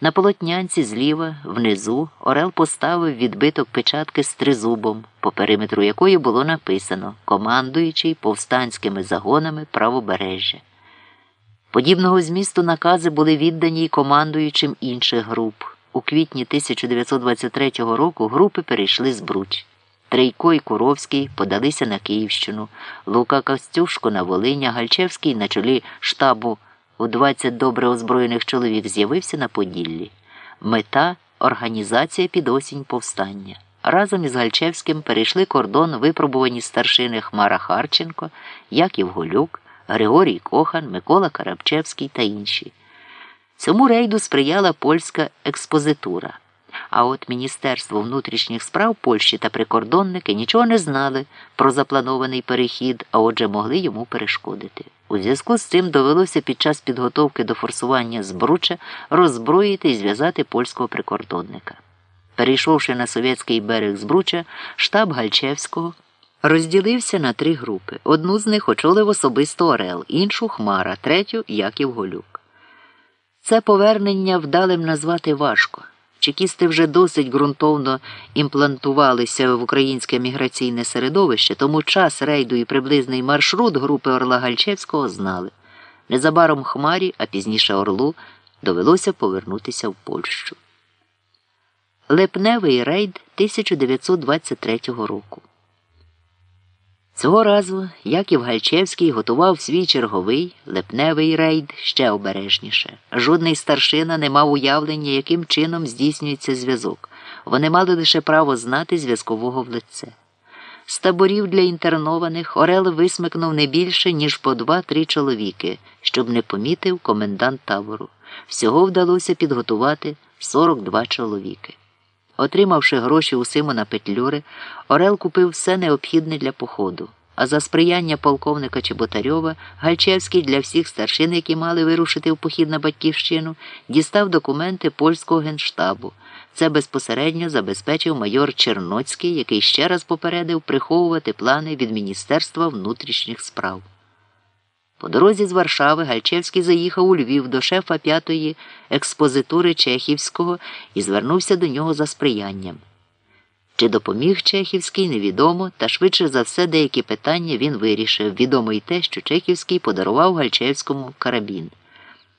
На полотнянці зліва, внизу, Орел поставив відбиток печатки з тризубом, по периметру якої було написано командуючий повстанськими загонами правобережжя. Подібного змісту накази були віддані й командуючим інших груп. У квітні 1923 року групи перейшли з Бруч. Трейко і Куровський подалися на Київщину, Лука Костюшко на Волиня, Гальчевський на чолі штабу у 20 добре озброєних чоловік з'явився на Поділлі. Мета організація під осінь повстання. Разом із Гальчевським перейшли кордон випробувані старшини Хмара Харченко, Яків Голюк, Григорій Кохан, Микола Карабчевський та інші. Цьому рейду сприяла польська експозитура. А от Міністерство внутрішніх справ Польщі та прикордонники нічого не знали про запланований перехід, а отже могли йому перешкодити. У зв'язку з цим довелося під час підготовки до форсування збруча роззброїти і зв'язати польського прикордонника. Перейшовши на совєтський берег збруча, штаб Гальчевського розділився на три групи. Одну з них очолив особисто Орел, іншу Хмара, третю Яків Голюк. Це повернення вдалим назвати важко. Чекісти вже досить ґрунтовно імплантувалися в українське міграційне середовище, тому час рейду і приблизний маршрут групи Орла Гальчевського знали. Незабаром Хмарі, а пізніше Орлу, довелося повернутися в Польщу. Липневий рейд 1923 року. Цього разу Яків Гальчевський готував свій черговий липневий рейд ще обережніше. Жодний старшина не мав уявлення, яким чином здійснюється зв'язок. Вони мали лише право знати зв'язкового в лице. З таборів для інтернованих Орел висмикнув не більше, ніж по два-три чоловіки, щоб не помітив комендант табору. Всього вдалося підготувати 42 чоловіки. Отримавши гроші у Симона Петлюри, Орел купив все необхідне для походу. А за сприяння полковника Чеботарьова Гальчевський для всіх старшин, які мали вирушити в похід на батьківщину, дістав документи польського генштабу. Це безпосередньо забезпечив майор Черноцький, який ще раз попередив приховувати плани від Міністерства внутрішніх справ. По дорозі з Варшави Гальчевський заїхав у Львів до шефа п'ятої експозитури Чехівського і звернувся до нього за сприянням. Чи допоміг Чехівський, невідомо, та швидше за все деякі питання він вирішив. Відомо й те, що Чехівський подарував Гальчевському карабін.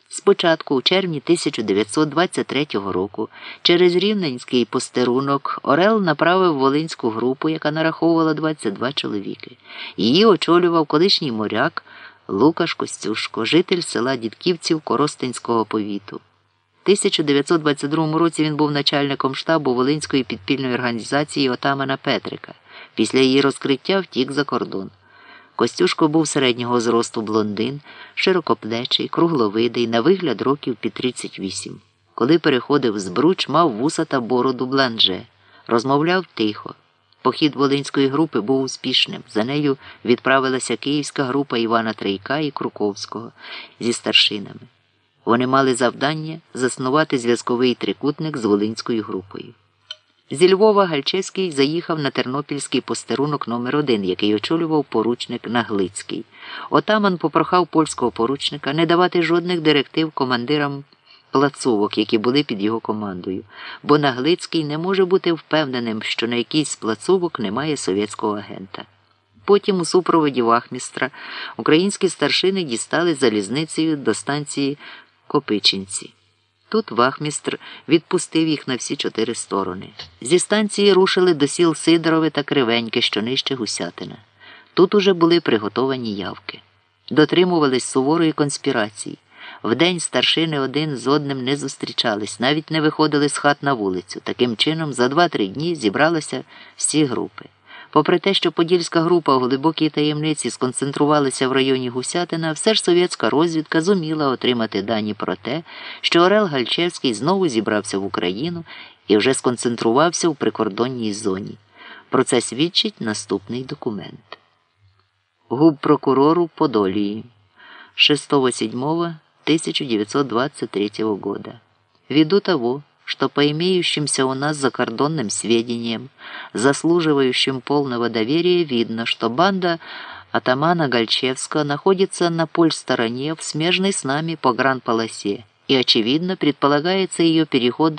Спочатку, у червні 1923 року, через рівненський постерунок Орел направив волинську групу, яка нараховувала 22 чоловіки. Її очолював колишній моряк. Лукаш Костюшко, житель села Дідківців Коростенського повіту. У 1922 році він був начальником штабу Волинської підпільної організації Отамана Петрика. Після її розкриття втік за кордон. Костюшко був середнього зросту блондин, широкоплечий, кругловидий, на вигляд років під 38. Коли переходив з бруч, мав вуса та бороду бланже, розмовляв тихо. Похід Волинської групи був успішним. За нею відправилася київська група Івана Трейка і Круковського зі старшинами. Вони мали завдання заснувати зв'язковий трикутник з Волинською групою. Зі Львова Гальчевський заїхав на тернопільський постерунок номер 1 який очолював поручник Наглицький. Отаман попрохав польського поручника не давати жодних директив командирам плацовок, які були під його командою, бо Наглицький не може бути впевненим, що на якійсь з плацовок немає совєтського агента. Потім у супроводі вахмістра українські старшини дістали залізницею до станції Копичинці. Тут вахмістр відпустив їх на всі чотири сторони. Зі станції рушили до сіл Сидорове та Кривеньке, що нижче Гусятина. Тут уже були приготовані явки. Дотримувались суворої конспірації. Вдень старшини один з одним не зустрічались, навіть не виходили з хат на вулицю. Таким чином, за два-три дні зібралися всі групи. Попри те, що подільська група у глибокій таємниці сконцентрувалася в районі Гусятина, все ж совєтська розвідка зуміла отримати дані про те, що Орел Гальчевський знову зібрався в Україну і вже сконцентрувався у прикордонній зоні. Про це свідчить наступний документ. Губ прокурору Подолії 6-7 1923 года. Ввиду того, что по имеющимся у нас закордонным сведениям, заслуживающим полного доверия, видно, что банда атамана Гальчевского находится на поль-стороне в смежной с нами погранполосе и, очевидно, предполагается ее переход